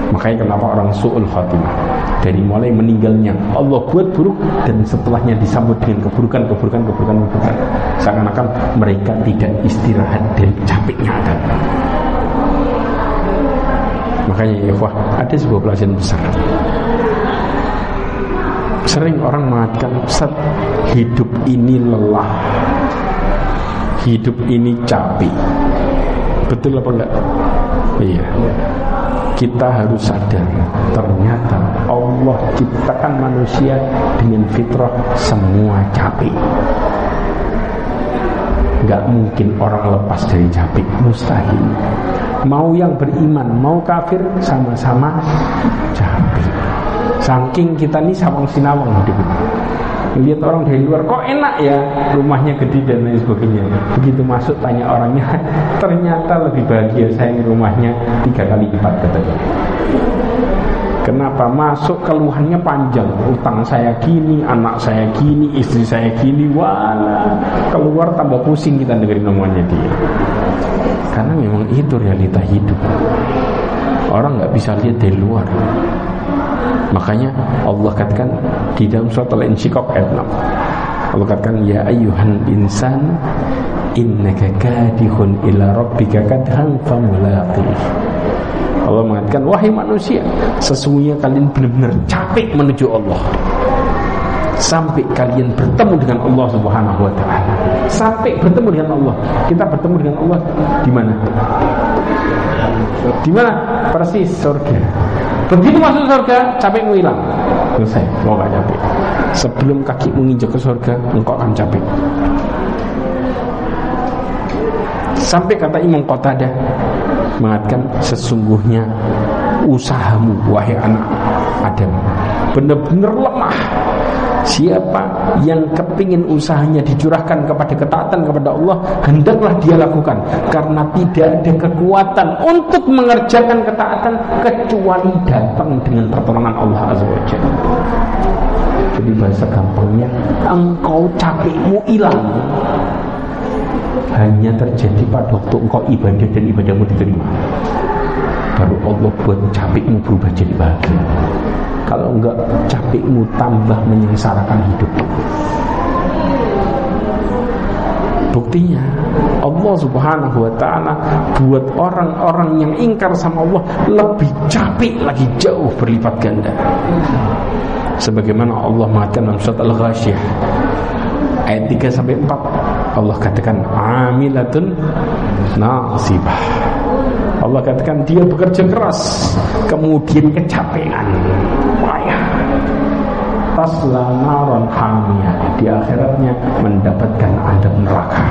Makanya kenapa orang su'ul khatimah Dari mulai meninggalnya Allah buat buruk Dan setelahnya disambut dengan keburukan Keburukan, keburukan, keburukan Seakan-akan mereka tidak istirahat Dan capeknya ada Makanya ya wah, ada sebuah pelajaran besar. Sering orang mengatakan, Ustaz, hidup ini lelah. Hidup ini capek. Betul apa enggak? Iya. kita harus sadar ternyata Allah ciptakan manusia dengan fitrah semua capek nggak mungkin orang lepas dari capek mustahil mau yang beriman mau kafir sama-sama capek saking kita nih sawang sinawang lihat orang dari luar kok enak ya rumahnya gede dan lain sebagainya begitu masuk tanya orangnya ternyata lebih bahagia saya rumahnya tiga kali lipat katanya Kenapa? Masuk keluhannya panjang. Utang saya gini, anak saya gini, istri saya gini. Wala Keluar tambah pusing kita dengerin omongannya dia. Karena memang itu realita hidup. Orang nggak bisa lihat dari luar. Makanya Allah katakan di dalam surat Al-Insyiqaq ayat 6. Allah katakan ya ayyuhan insan innaka kadihun ila rabbika kadhan famulaqih. Allah mengatakan wahai manusia sesungguhnya kalian benar-benar capek menuju Allah sampai kalian bertemu dengan Allah Subhanahu wa taala. Sampai bertemu dengan Allah. Kita bertemu dengan Allah di mana? Di mana? Persis surga. Begitu masuk surga, capekmu hilang. Selesai, mau gak capek. Sebelum kaki menginjak ke surga, engkau akan capek. Sampai kata Imam Qatadah mengatakan sesungguhnya usahamu wahai anak Adam. Benar-benar lemah. Siapa yang kepingin usahanya dicurahkan kepada ketaatan kepada Allah Hendaklah dia lakukan. Karena tidak ada kekuatan untuk mengerjakan ketaatan Kecuali datang dengan pertolongan Allah Azza wa Jadi bahasa gampangnya Engkau capekmu hilang Hanya terjadi pada waktu engkau ibadah dan ibadahmu diterima. Baru Allah buat capekmu berubah jadi bahagia. Kalau enggak capekmu tambah menyengsarakan hidup. Buktinya Allah subhanahu wa ta'ala Buat orang-orang yang ingkar sama Allah Lebih capek lagi jauh berlipat ganda. Sebagaimana Allah mengatakan dalam surat Al-Ghashiyah Ayat 3 sampai 4 Allah katakan Amilatun nasibah. Allah katakan dia bekerja keras kemudian kecapean. Payah. Tasla naron hamiyah di akhiratnya mendapatkan adab neraka.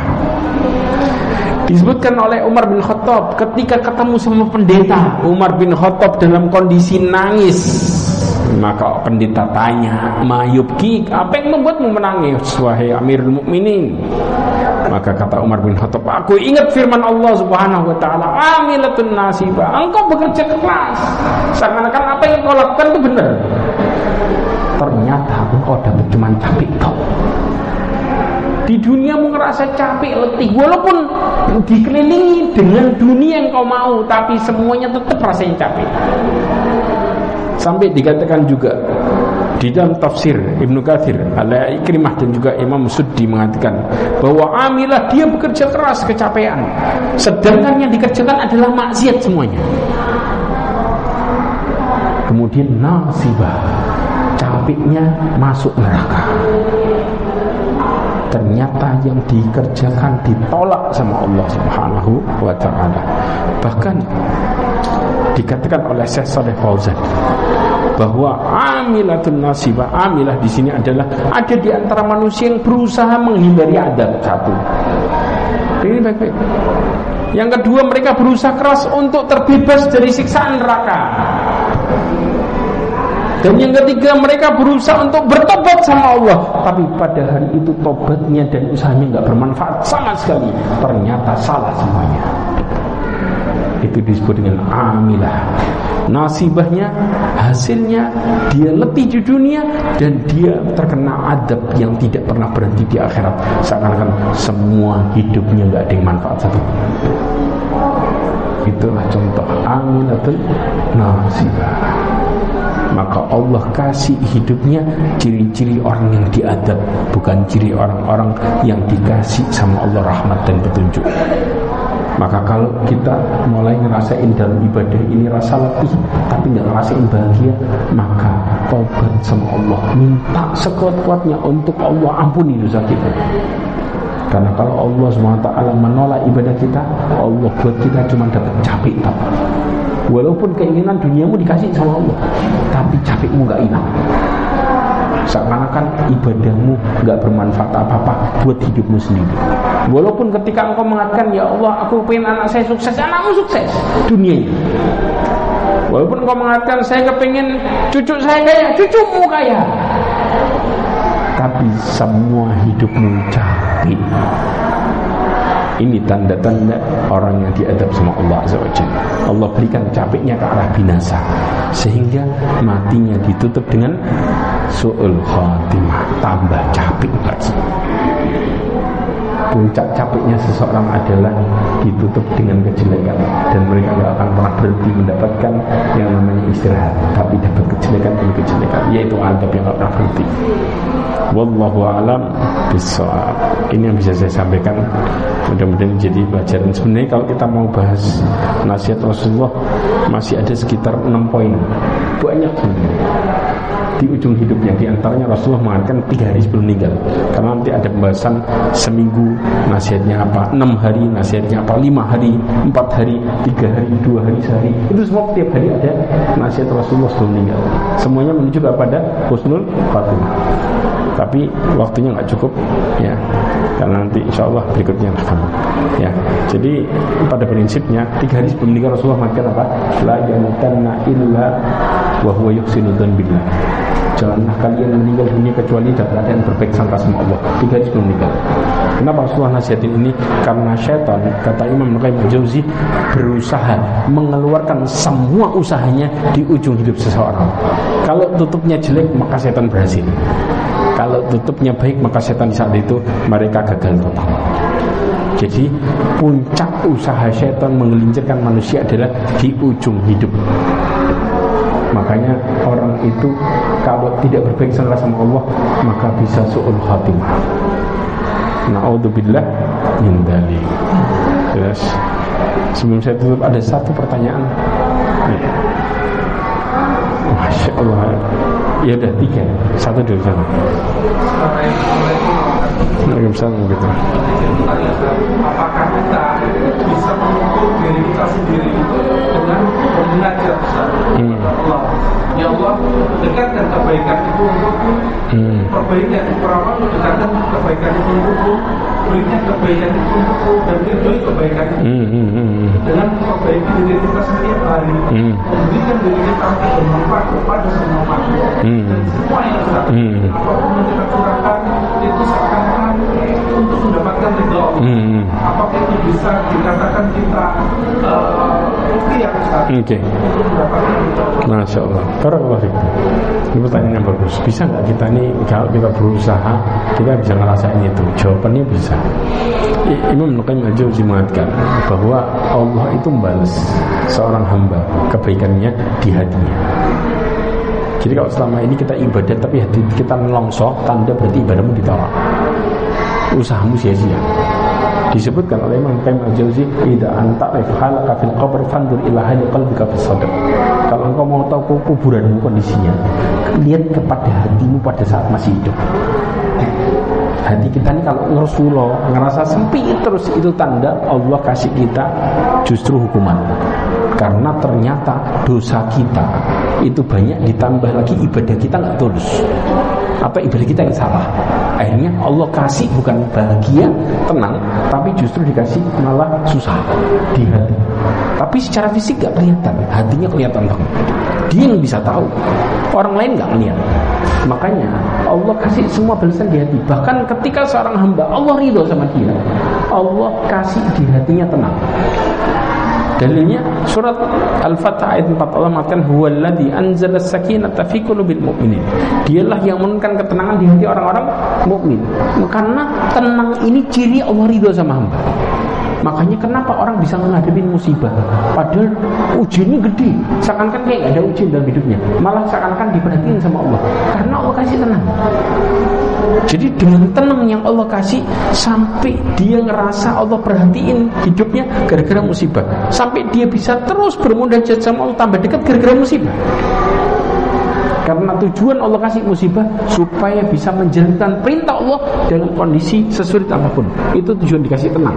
Disebutkan oleh Umar bin Khattab ketika ketemu sama pendeta Umar bin Khattab dalam kondisi nangis maka pendeta tanya mayubki apa yang membuatmu menangis wahai Amirul Mukminin maka kata Umar bin Khattab, aku ingat firman Allah Subhanahu wa taala, "Amilatun nasibah." Engkau bekerja keras. Seakan-akan apa yang kau lakukan itu benar. Ternyata engkau dapat cuma capek kau. Di dunia mu ngerasa capek, letih Walaupun dikelilingi dengan dunia yang kau mau Tapi semuanya tetap rasanya capek Sampai dikatakan juga di dalam tafsir Ibnu Katsir, ala Ikrimah dan juga Imam Suddi mengatakan bahwa amilah dia bekerja keras kecapean, sedangkan yang dikerjakan adalah maksiat semuanya. Kemudian nasibah, capeknya masuk neraka. Ternyata yang dikerjakan ditolak sama Allah Subhanahu wa taala. Bahkan dikatakan oleh Syekh Saleh Fauzan bahwa amilatun nasibah amilah di sini adalah ada di antara manusia yang berusaha menghindari adab satu. Ini baik-baik. Yang kedua mereka berusaha keras untuk terbebas dari siksaan neraka. Dan yang ketiga mereka berusaha untuk bertobat sama Allah. Tapi pada hari itu tobatnya dan usahanya nggak bermanfaat sama sekali. Ternyata salah semuanya itu disebut dengan amilah. Nasibahnya hasilnya dia lebih di dunia dan dia terkena adab yang tidak pernah berhenti di akhirat. Seakan-akan semua hidupnya nggak ada yang manfaat satu. Itulah contoh amilatul nasibah. Maka Allah kasih hidupnya ciri-ciri orang yang diadab bukan ciri orang-orang yang dikasih sama Allah rahmat dan petunjuk maka kalau kita mulai ngerasain dalam ibadah ini rasa letih tapi nggak ngerasain bahagia, maka tobat sama Allah, minta sekuat-kuatnya untuk Allah ampuni dosa kita. Karena kalau Allah SWT menolak ibadah kita, Allah buat kita cuma dapat capek tak. Walaupun keinginan duniamu dikasih sama Allah, tapi capekmu nggak hilang. Seakan-akan ibadahmu nggak bermanfaat apa-apa buat hidupmu sendiri. Walaupun ketika engkau mengatakan ya Allah, aku pengen anak saya sukses, anakmu sukses dunianya. Walaupun engkau mengatakan saya kepingin cucu saya kaya, cucumu kaya. Tapi semua hidupmu capek ini tanda-tanda orang yang diadab sama Allah Azza Allah berikan capeknya ke arah binasa Sehingga matinya ditutup dengan Su'ul khatimah Tambah capek lagi puncak capeknya seseorang adalah ditutup dengan kejelekan dan mereka tidak akan pernah berhenti mendapatkan yang namanya istirahat tapi dapat kejelekan demi kejelekan yaitu adab yang tidak pernah berhenti. Wallahu alam bisawab ini yang bisa saya sampaikan. Mudah-mudahan jadi pelajaran. Sebenarnya kalau kita mau bahas nasihat Rasulullah masih ada sekitar 6 poin. Banyak sebenarnya di ujung hidupnya di antaranya Rasulullah mengatakan tiga hari sebelum meninggal. Karena nanti ada pembahasan seminggu nasihatnya apa enam hari nasihatnya apa lima hari empat hari tiga hari dua hari sehari. Itu semua tiap hari ada nasihat Rasulullah sebelum meninggal. Semuanya menuju kepada husnul khatimah. Tapi waktunya nggak cukup ya. Karena nanti insya Allah berikutnya akan ya. Jadi pada prinsipnya tiga hari sebelum meninggal Rasulullah mengatakan apa? La yamutanna illa wa huwa yuhsinu billah Janganlah kalian meninggal dunia kecuali dalam keadaan berbaik sangka sama Allah. Tiga hari sebelum meninggal. Kenapa Rasulullah nasihatin ini? Karena syaitan, kata Imam Nukaim Jauzi, berusaha mengeluarkan semua usahanya di ujung hidup seseorang. Kalau tutupnya jelek, maka syaitan berhasil. Kalau tutupnya baik, maka syaitan di saat itu mereka gagal total. Jadi puncak usaha syaitan menggelincirkan manusia adalah di ujung hidup. Makanya orang itu kalau tidak berbaik sangka sama Allah maka bisa su'ul khatimah. Na'udzubillah min dzalik. Jelas. Sebelum saya tutup ada satu pertanyaan. Ya. Masya Allah. Ya udah tiga, satu dulu sana. Waalaikumsalam gitu. Apakah kita bisa mengukur diri kita sendiri dengan mengajar hmm. Allah? Ya Allah, dekatkan kebaikan itu untukku. Hmm. Perbaikan kekurangan, dekatkan kebaikan itu untukku. Berikan kebaikan itu untukku dan ridhoi kebaikan itu. Hmm, hmm, hmm, hmm. Dengan memperbaiki diri kita setiap hari, hmm. memberikan diri kita untuk bermanfaat kepada semua makhluk hmm. dan semua yang kita hmm. apa pun yang kita curahkan itu seakan-akan untuk mendapatkan ridho hmm. apakah itu bisa dikatakan kita uh, Oke. Okay. Masya Allah. Barakallah Ini pertanyaan yang bagus. Bisa nggak kita ini kalau kita berusaha kita bisa ngerasain itu? Jawabannya bisa. Imam Nukaim Al-Jauzi mengatakan bahwa Allah itu membalas seorang hamba kebaikannya di hatinya. Jadi kalau selama ini kita ibadah tapi hati kita melongso, tanda berarti ibadahmu ditolak usahamu sia-sia. Disebutkan oleh Imam Qayyim Al-Jauzi idza anta halaka fil qabr fandur ila hali qalbika fis sadr. Kalau engkau mau tahu kuburanmu kondisinya lihat kepada hatimu pada saat masih hidup. Hati kita ini kalau ngersulo ngerasa sempit terus itu tanda Allah kasih kita justru hukuman. Karena ternyata dosa kita itu banyak ditambah lagi ibadah kita nggak tulus apa ibadah kita yang salah? Akhirnya Allah kasih bukan bahagia tenang tapi justru dikasih malah susah di hati. Tapi secara fisik gak kelihatan hatinya kelihatan banget. Dia yang bisa tahu orang lain gak melihat. Makanya Allah kasih semua balasan di hati. Bahkan ketika seorang hamba Allah ridho sama dia Allah kasih di hatinya tenang Dalilnya surat Al-Fatah ayat 4 Allah mengatakan huwallazi anzala sakinata fi qulubil mu'minin. Dialah yang menurunkan ketenangan di hati orang-orang mukmin. Karena tenang ini ciri Allah ridho sama hamba. Makanya kenapa orang bisa menghadapi musibah? Padahal ujiannya gede. Seakan-akan kayak gak ada ujian dalam hidupnya. Malah seakan-akan diperhatiin sama Allah. Karena Allah kasih tenang. Jadi dengan tenang yang Allah kasih Sampai dia ngerasa Allah perhatiin hidupnya Gara-gara musibah. Sampai dia bisa terus bermunajat sama Allah Tambah dekat gara-gara musibah tujuan Allah kasih musibah supaya bisa menjalankan perintah Allah dalam kondisi sesulit apa pun. Itu tujuan dikasih tenang.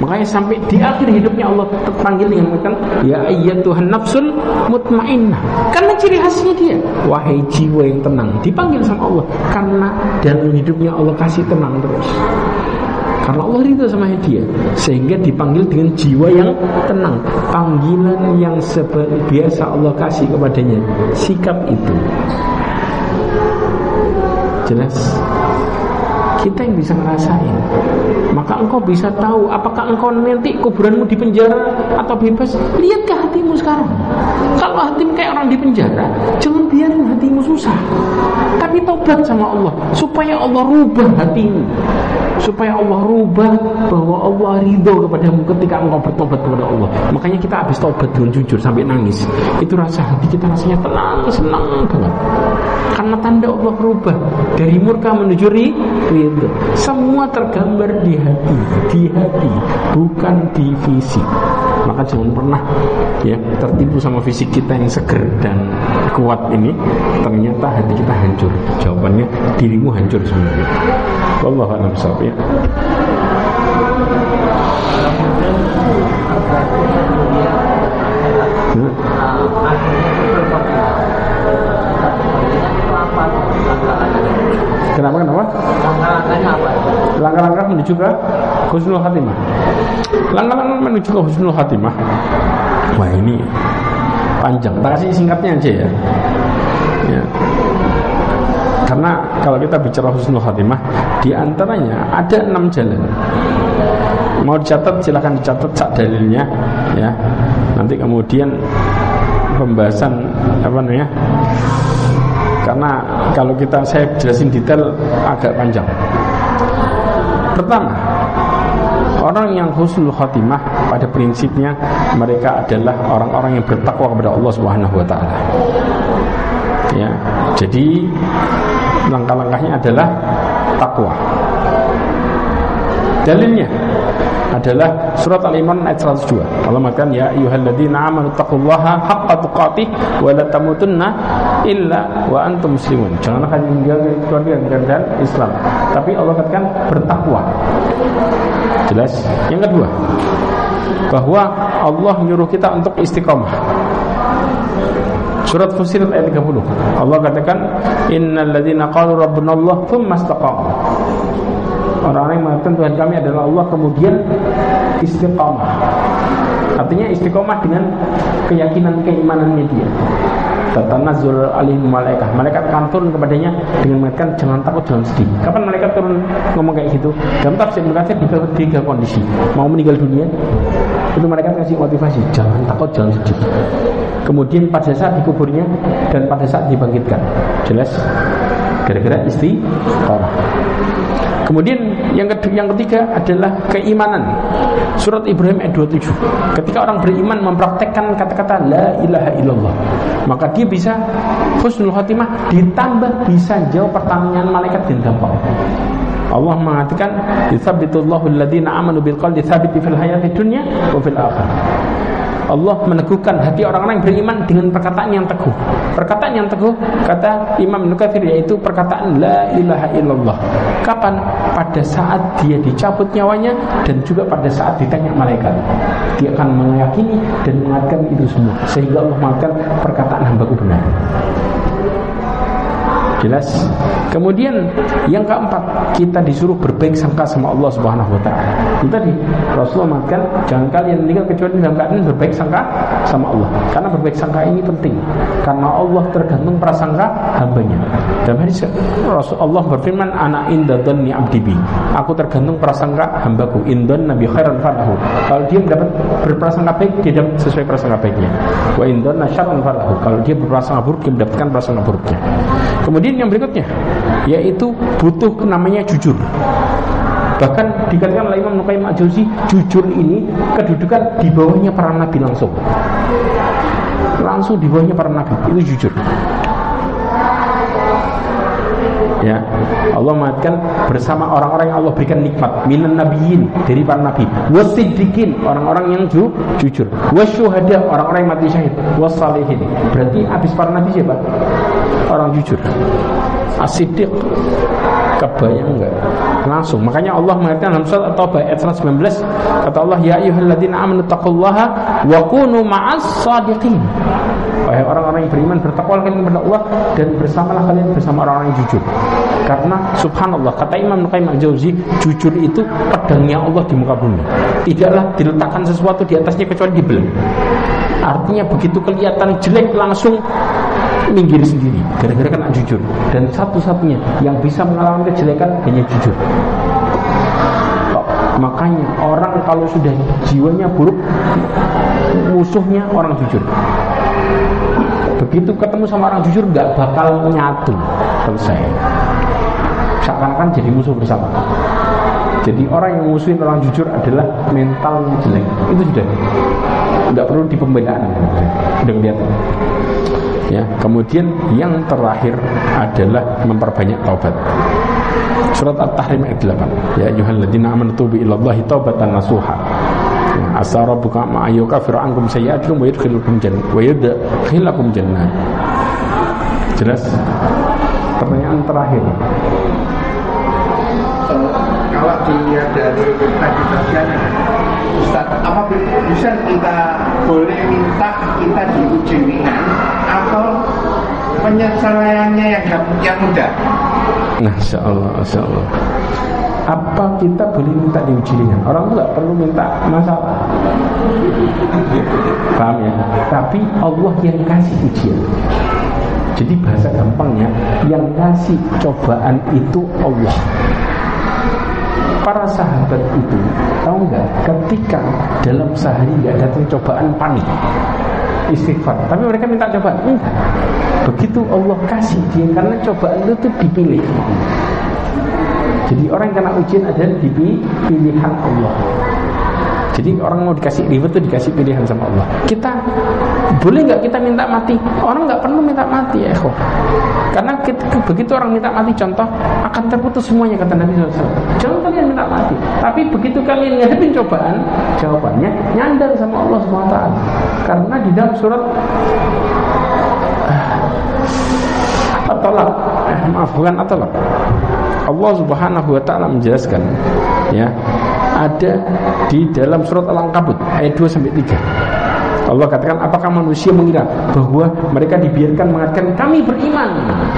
Makanya sampai di akhir hidupnya Allah terpanggil dengan mengatakan ya Tuhan nafsul mutmainnah. Karena ciri khasnya dia, wahai jiwa yang tenang. Dipanggil sama Allah karena dalam hidupnya Allah kasih tenang terus. Karena Allah ridho sama dia Sehingga dipanggil dengan jiwa yang tenang. Panggilan yang biasa Allah kasih kepadanya. Sikap itu. Jelas kita yang bisa ngerasain. Maka engkau bisa tahu apakah engkau nanti kuburanmu di penjara atau bebas. Lihat ke hatimu sekarang. Kalau hatimu kayak orang di penjara jangan biarin hatimu susah. Tapi tobat sama Allah supaya Allah rubah hatimu. Supaya Allah rubah bahwa Allah ridho kepadamu ketika engkau bertobat kepada Allah. Makanya kita habis tobat dengan jujur sampai nangis. Itu rasa hati kita rasanya tenang senang banget karena tanda Allah berubah dari murka menuju ridho. Semua tergambar di hati di hati bukan di fisik. Maka jangan pernah ya tertipu sama fisik kita yang seger dan kuat ini. Ternyata hati kita hancur. Jawabannya dirimu hancur sebenarnya. Allah alam ya. Hmm? Kenapa kenapa? Langkah-langkah menuju ke husnul khatimah. Langkah-langkah menuju ke husnul khatimah. Wah ini panjang. Tak kasih singkatnya aja ya. ya. Karena kalau kita bicara husnul khatimah, di antaranya ada enam jalan. Mau dicatat silahkan dicatat sak dalilnya ya. Nanti kemudian pembahasan apa namanya karena kalau kita saya jelasin detail agak panjang. Pertama, orang yang husnul khatimah pada prinsipnya mereka adalah orang-orang yang bertakwa kepada Allah Subhanahu wa taala. Ya. Jadi langkah-langkahnya adalah takwa. Dalilnya adalah surat Al-Imran ayat 102. Allah mengatakan ya ayyuhalladzina amanu taqullaha haqqa tuqatih wa la tamutunna illa wa antum muslimun. Janganlah kalian meninggalkan keluarga dan Islam. Tapi Allah katakan bertakwa. Jelas? Yang kedua, bahwa Allah menyuruh kita untuk istiqomah. Surat Fusilat ayat 30. Allah katakan innal ladzina qalu rabbuna Allah tsumma istaqamu orang-orang yang mengatakan Tuhan kami adalah Allah kemudian istiqomah. Artinya istiqomah dengan keyakinan keimanannya dia. Tatanazul alihim malaikat Malaikat akan turun kepadanya Dengan mengatakan jangan takut, jangan sedih. Kapan malaikat turun ngomong kayak gitu? Dalam tafsir Ibnu di tiga kondisi. Mau meninggal dunia Itu malaikat kasih motivasi Jangan takut, jangan sedih. Kemudian pada saat dikuburnya Dan pada saat dibangkitkan. Jelas? Gara-gara istiqomah Kemudian yang kedua, yang ketiga adalah keimanan. Surat Ibrahim ayat 27. Ketika orang beriman mempraktekkan kata-kata la ilaha illallah, maka dia bisa husnul khatimah ditambah bisa jawab pertanyaan malaikat dan gampang. Allah mengatakan yuthabbitullahu alladziina amanu bil qalbi tsabiti fil hayati dunya wa fil akhirah. Allah meneguhkan hati orang-orang yang beriman dengan perkataan yang teguh. Perkataan yang teguh kata Imam Nukathir yaitu perkataan la ilaha illallah. Kapan? Pada saat dia dicabut nyawanya dan juga pada saat ditanya malaikat. Dia akan meyakini dan mengatakan itu semua sehingga Allah mengatakan perkataan hambaku benar. Jelas. Kemudian yang keempat, kita disuruh berbaik sangka sama Allah Subhanahu wa taala. Tadi Rasulullah mengatakan jangan kalian meninggal kecuali dalam keadaan berbaik sangka sama Allah. Karena berbaik sangka ini penting. Karena Allah tergantung prasangka hambanya. Dalam hadis Rasulullah berfirman, "Ana inda dhanni abdi bi." Aku tergantung prasangka hambaku. Indan nabi khairan falahu. Kalau dia mendapat berprasangka baik, dia dapat sesuai prasangka baiknya. Wa indan syarran falahu. Kalau dia berprasangka buruk, dia mendapatkan prasangka buruknya. Kemudian Kemudian yang berikutnya yaitu butuh namanya jujur. Bahkan dikatakan oleh Imam Nukaim Al-Jauzi jujur ini kedudukan di bawahnya para nabi langsung. Langsung di bawahnya para nabi itu jujur. Ya, Allah mengatakan bersama orang-orang yang Allah berikan nikmat minan nabiyyin dari para nabi, wasiddiqin orang-orang yang ju jujur, wasyuhada orang-orang yang mati syahid, wasalihin. Berarti habis para nabi siapa? Orang jujur. Asidik kebayang enggak langsung. Makanya Allah mengatakan dalam surat At-Taubah ayat 119 kata Allah ya ayyuhalladzina amanu taqullaha wa kunu ma'as sadiqin. Wahai orang-orang yang beriman bertakwalah kalian kepada Allah dan bersamalah kalian bersama orang-orang yang jujur. Karena subhanallah kata Imam Nuqaim al-Jauzi jujur itu pedangnya Allah di muka bumi. Tidaklah diletakkan sesuatu di atasnya kecuali dibeleng artinya begitu kelihatan jelek langsung minggir sendiri. Gara-gara kena jujur. Dan satu-satunya yang bisa mengalami kejelekan hanya jujur. Makanya orang kalau sudah jiwanya buruk musuhnya orang jujur. Begitu ketemu sama orang jujur nggak bakal nyatu selesai. Seakan-akan jadi musuh bersama. Jadi orang yang musuhin orang jujur adalah mentalnya jelek. Itu sudah. Nggak perlu di pembedaan udah kelihatan ya kemudian yang terakhir adalah memperbanyak taubat. Surat at-tahrim ayat 8 ya ayyuhalladzina amanu tubu ilallahi taubatan nasuha. Ya, asa rabbuka ma ayyukafir ankum sayyi'atikum wa yadkhilukum jannah wa yadkhilukum jannah. Jelas? Pertanyaan terakhir. Kalau dilihat dari tadi bagiannya Ustaz, apa bisa kita boleh minta kita diuji ringan atau penyelesaiannya yang yang mudah? Masya Allah, Masya Allah. Apa kita boleh minta diuji ringan? Orang nggak perlu minta masalah. Paham ya? Tapi Allah yang kasih ujian. Jadi bahasa gampangnya, yang kasih cobaan itu Allah para sahabat itu tahu nggak? Ketika dalam sehari nggak datang cobaan panik. Istighfar. Tapi mereka minta cobaan. Enggak. Begitu Allah kasih dia karena cobaan itu tuh dipilih. Jadi orang yang kena ujian adalah dipilih pilihan Allah. Jadi orang mau dikasih ribet tuh dikasih pilihan sama Allah. Kita boleh nggak kita minta mati? Orang nggak perlu minta mati ya. Karena kita, begitu orang minta mati, contoh akan terputus semuanya kata Nabi SAW. Jangan kalian minta mati. Tapi begitu kalian ngadepin cobaan, jawabannya nyandar sama Allah SWT. Karena di dalam surat Atolak, eh, maaf bukan Atolak. Allah Subhanahu wa taala menjelaskan ya ada di dalam surat Al-Ankabut ayat 2 sampai 3. Allah katakan apakah manusia mengira bahwa mereka dibiarkan mengatakan kami beriman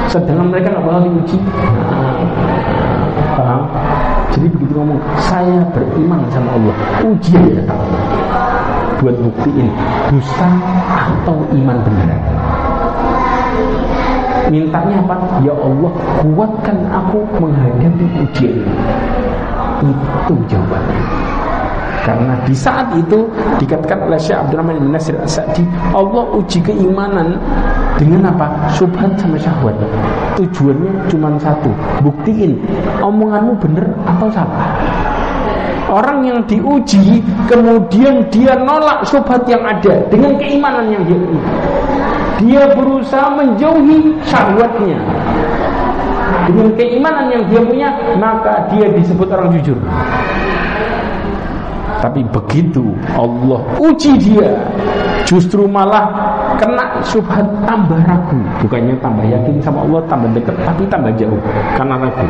sedangkan mereka nggak bakal diuji. Paham? Jadi begitu ngomong saya beriman sama Allah. Ujian ya datang buat buktiin dusta atau iman beneran mintanya apa? Ya Allah kuatkan aku menghadapi ujian. Itu jawabannya. Karena di saat itu dikatakan oleh Syekh Abdurrahman bin Nasir As-Sa'di, Allah uji keimanan dengan apa? Subhan sama syahwat. Tujuannya cuma satu, buktiin omonganmu benar atau salah. Orang yang diuji kemudian dia nolak subhat yang ada dengan keimanan yang dia Dia berusaha menjauhi syahwatnya dengan keimanan yang dia punya maka dia disebut orang jujur tapi begitu Allah uji dia justru malah kena subhat tambah ragu. Bukannya tambah yakin sama Allah tambah dekat tapi tambah jauh. Karena ragu.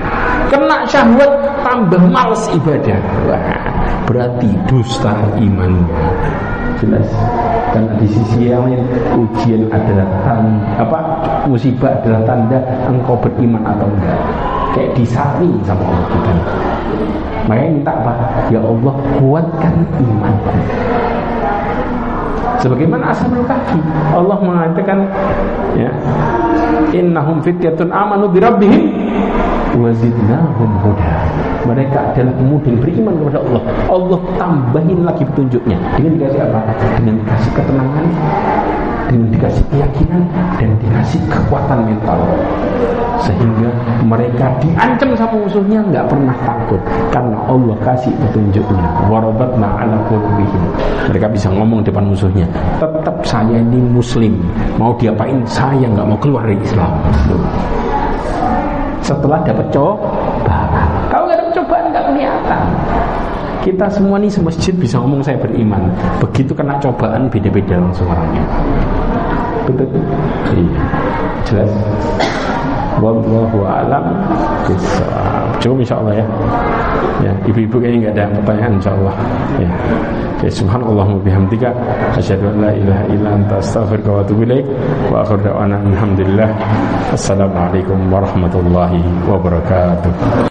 Kena syahwat tambah males ibadah. Wah, berarti dusta imannya jelas. Karena di sisi yang lain ujian adalah tanda, apa musibah adalah tanda engkau beriman atau enggak. Kayak disaring sama Allah. kita makanya minta apa? Ya Allah kuatkan imanku sebagaimana ashabul kahfi. Allah mengatakan ya innahum fityatun amanu bi rabbihim wazidnahum huda. Mereka adalah kemudian beriman kepada Allah. Allah tambahin lagi petunjuknya. Dengan dikasih apa? Dengan dikasih ketenangan dengan dikasih keyakinan dan dikasih kekuatan mental. Sehingga mereka diancam sama musuhnya nggak pernah takut. Karena Allah kasih petunjuknya. Warabatna ala qulubihim. Mereka bisa ngomong depan musuhnya. Tetap saya ini muslim. Mau diapain? Saya nggak mau keluar dari Islam. Setelah dapat cobaan. Kita semua nih semasjid bisa ngomong saya beriman. Begitu kena cobaan beda-beda langsung orangnya. betul iya jelas Wallahu alam bisawab. Cukup insyaallah ya. Ya, ibu-ibu kayaknya enggak ada pertanyaan insyaallah. Ya. Ya subhanallah wa bihamdika asyhadu an la ilaha illa anta astaghfiruka wa atubu ilaik wa akhiru da'wana alhamdulillah. Assalamualaikum warahmatullahi wabarakatuh.